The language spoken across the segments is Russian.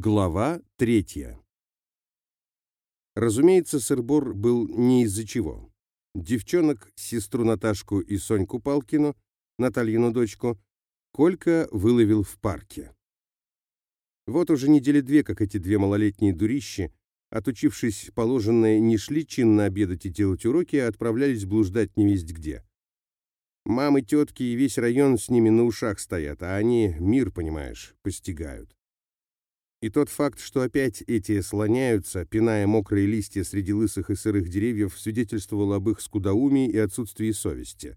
Глава третья. Разумеется, сырбор был не из-за чего. Девчонок, сестру Наташку и Соньку Палкину, Натальину дочку, Колька выловил в парке. Вот уже недели две, как эти две малолетние дурищи, отучившись положенное, не шли чинно обедать и делать уроки, а отправлялись блуждать невесть где. Мамы, тетки и весь район с ними на ушах стоят, а они, мир, понимаешь, постигают. И тот факт, что опять эти слоняются, пиная мокрые листья среди лысых и сырых деревьев, свидетельствовал об их скудоумии и отсутствии совести.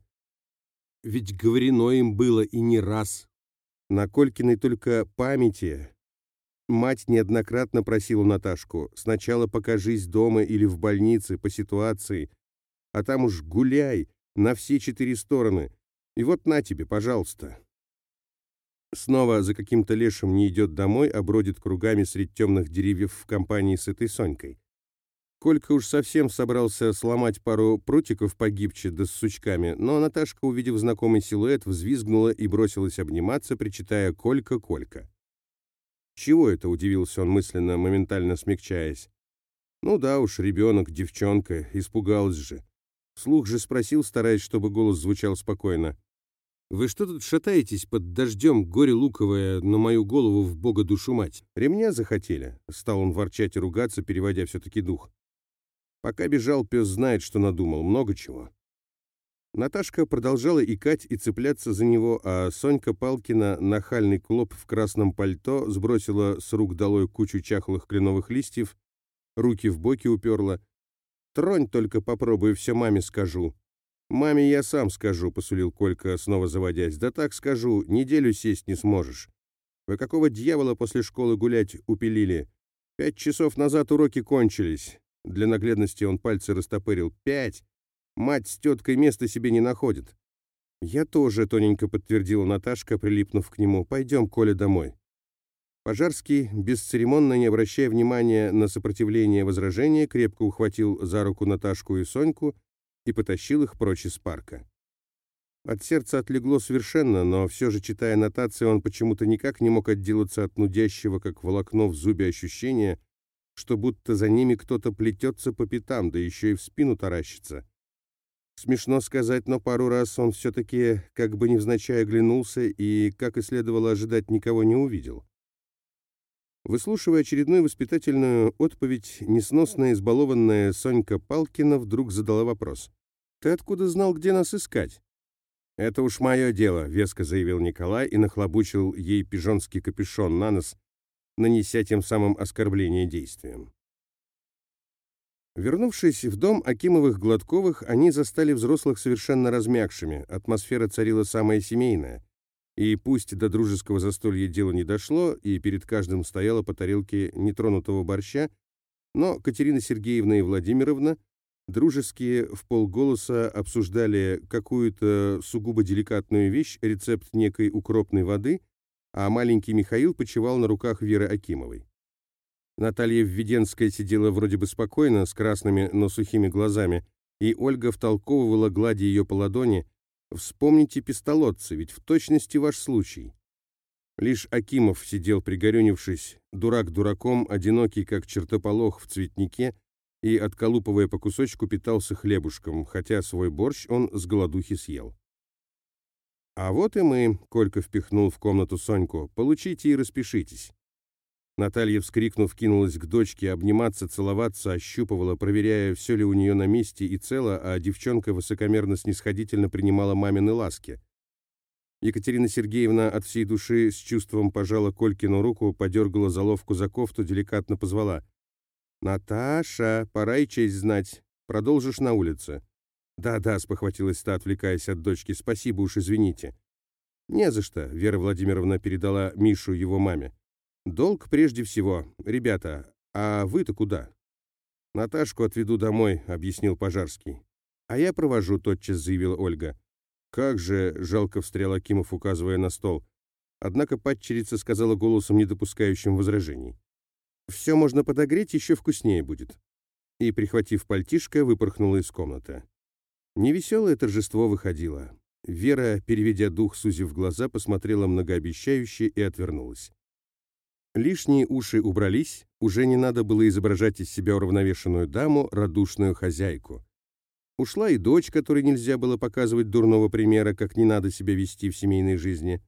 Ведь говорено им было и не раз. На Колькиной только памяти мать неоднократно просила Наташку «сначала покажись дома или в больнице по ситуации, а там уж гуляй на все четыре стороны. И вот на тебе, пожалуйста». Снова за каким-то лешим не идет домой, а бродит кругами среди темных деревьев в компании с этой Сонькой. Колька уж совсем собрался сломать пару прутиков погибче да с сучками, но Наташка, увидев знакомый силуэт, взвизгнула и бросилась обниматься, причитая «Колька, Колька». «Чего это?» — удивился он мысленно, моментально смягчаясь. «Ну да уж, ребенок, девчонка, испугалась же». Слух же спросил, стараясь, чтобы голос звучал спокойно. «Вы что тут шатаетесь под дождем, горе луковое, на мою голову в бога душу мать? Ремня захотели?» Стал он ворчать и ругаться, переводя все-таки дух. Пока бежал, пес знает, что надумал, много чего. Наташка продолжала икать и цепляться за него, а Сонька Палкина, нахальный клоп в красном пальто, сбросила с рук долой кучу чахлых кленовых листьев, руки в боки уперла. «Тронь только попробуй, все маме скажу», «Маме я сам скажу», — посулил Колька, снова заводясь. «Да так скажу, неделю сесть не сможешь. Вы какого дьявола после школы гулять упилили? Пять часов назад уроки кончились». Для наглядности он пальцы растопырил. «Пять! Мать с теткой места себе не находит». «Я тоже», — тоненько подтвердила Наташка, прилипнув к нему. «Пойдем, Коля, домой». Пожарский, бесцеремонно не обращая внимания на сопротивление возражения, крепко ухватил за руку Наташку и Соньку и потащил их прочь из парка. От сердца отлегло совершенно, но все же, читая нотации, он почему-то никак не мог отделаться от нудящего, как волокно в зубе ощущения, что будто за ними кто-то плетется по пятам, да еще и в спину таращится. Смешно сказать, но пару раз он все-таки как бы невзначай оглянулся и, как и следовало ожидать, никого не увидел. Выслушивая очередную воспитательную отповедь, несносная избалованная Сонька Палкина вдруг задала вопрос. «Ты откуда знал, где нас искать?» «Это уж мое дело», — веско заявил Николай и нахлобучил ей пижонский капюшон на нос, нанеся тем самым оскорбление действием. Вернувшись в дом Акимовых-Гладковых, они застали взрослых совершенно размягшими, атмосфера царила самая семейная. И пусть до дружеского застолья дело не дошло, и перед каждым стояла по тарелке нетронутого борща, но Катерина Сергеевна и Владимировна дружеские в полголоса обсуждали какую-то сугубо деликатную вещь, рецепт некой укропной воды, а маленький Михаил почивал на руках Веры Акимовой. Наталья Введенская сидела вроде бы спокойно, с красными, но сухими глазами, и Ольга втолковывала, гладя ее по ладони, Вспомните пистолотцы, ведь в точности ваш случай. Лишь Акимов сидел пригорюнившись, дурак дураком, одинокий, как чертополох в цветнике, и, отколупывая по кусочку, питался хлебушком, хотя свой борщ он с голодухи съел. «А вот и мы», — Колька впихнул в комнату Соньку, — «получите и распишитесь». Наталья, вскрикнув, кинулась к дочке, обниматься, целоваться, ощупывала, проверяя, все ли у нее на месте и цело, а девчонка высокомерно-снисходительно принимала мамины ласки. Екатерина Сергеевна от всей души с чувством пожала Колькину руку, подергала заловку за кофту, деликатно позвала. «Наташа, пора и честь знать. Продолжишь на улице». «Да-да», — спохватилась та, отвлекаясь от дочки, — «спасибо уж, извините». «Не за что», — Вера Владимировна передала Мишу его маме. Долг прежде всего. Ребята, а вы-то куда? Наташку отведу домой, объяснил Пожарский. А я провожу, тотчас заявила Ольга. Как же, жалко встрял Акимов, указывая на стол. Однако падчерица сказала голосом, не допускающим возражений. «Все можно подогреть, еще вкуснее будет». И, прихватив пальтишко, выпорхнула из комнаты. Невеселое торжество выходило. Вера, переведя дух, сузив глаза, посмотрела многообещающе и отвернулась. Лишние уши убрались, уже не надо было изображать из себя уравновешенную даму, радушную хозяйку. Ушла и дочь, которой нельзя было показывать дурного примера, как не надо себя вести в семейной жизни.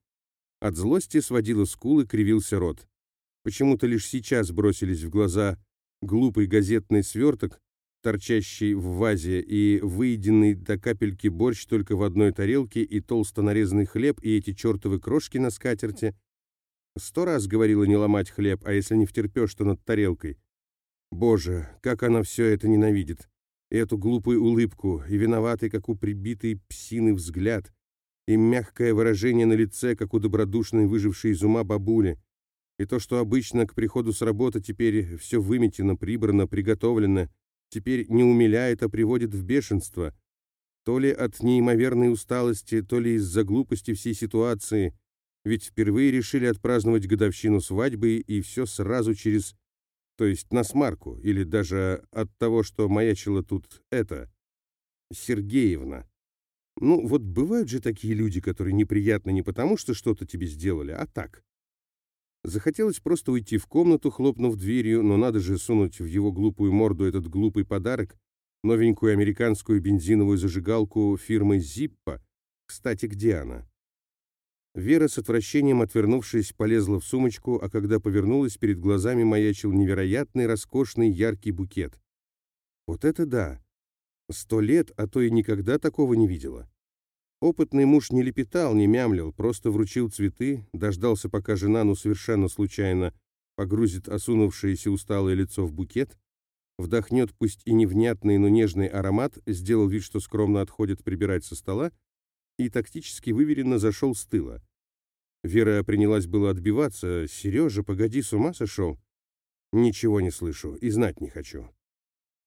От злости сводила скулы, кривился рот. Почему-то лишь сейчас бросились в глаза глупый газетный сверток, торчащий в вазе, и выеденный до капельки борщ только в одной тарелке, и толсто нарезанный хлеб, и эти чертовы крошки на скатерти. Сто раз говорила не ломать хлеб, а если не втерпешь, то над тарелкой. Боже, как она все это ненавидит. И эту глупую улыбку, и виноватый, как у прибитой псины, взгляд, и мягкое выражение на лице, как у добродушной, выжившей из ума бабули. И то, что обычно к приходу с работы теперь все выметено, прибрано, приготовлено, теперь не умиляет, а приводит в бешенство. То ли от неимоверной усталости, то ли из-за глупости всей ситуации. Ведь впервые решили отпраздновать годовщину свадьбы, и все сразу через... То есть на смарку, или даже от того, что маячила тут это... Сергеевна. Ну, вот бывают же такие люди, которые неприятны не потому, что что-то тебе сделали, а так. Захотелось просто уйти в комнату, хлопнув дверью, но надо же сунуть в его глупую морду этот глупый подарок, новенькую американскую бензиновую зажигалку фирмы «Зиппо». Кстати, где она? Вера с отвращением отвернувшись, полезла в сумочку, а когда повернулась, перед глазами маячил невероятный, роскошный, яркий букет. Вот это да! Сто лет, а то и никогда такого не видела. Опытный муж не лепетал, не мямлил, просто вручил цветы, дождался, пока жена, ну совершенно случайно, погрузит осунувшееся усталое лицо в букет, вдохнет пусть и невнятный, но нежный аромат, сделал вид, что скромно отходит прибирать со стола, и тактически выверенно зашел с тыла. Вера принялась было отбиваться. «Сережа, погоди, с ума сошел?» «Ничего не слышу и знать не хочу».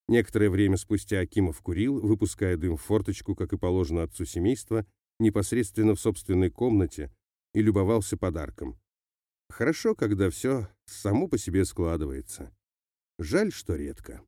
Некоторое время спустя Акимов курил, выпуская дым в форточку, как и положено отцу семейства, непосредственно в собственной комнате, и любовался подарком. Хорошо, когда все само по себе складывается. Жаль, что редко.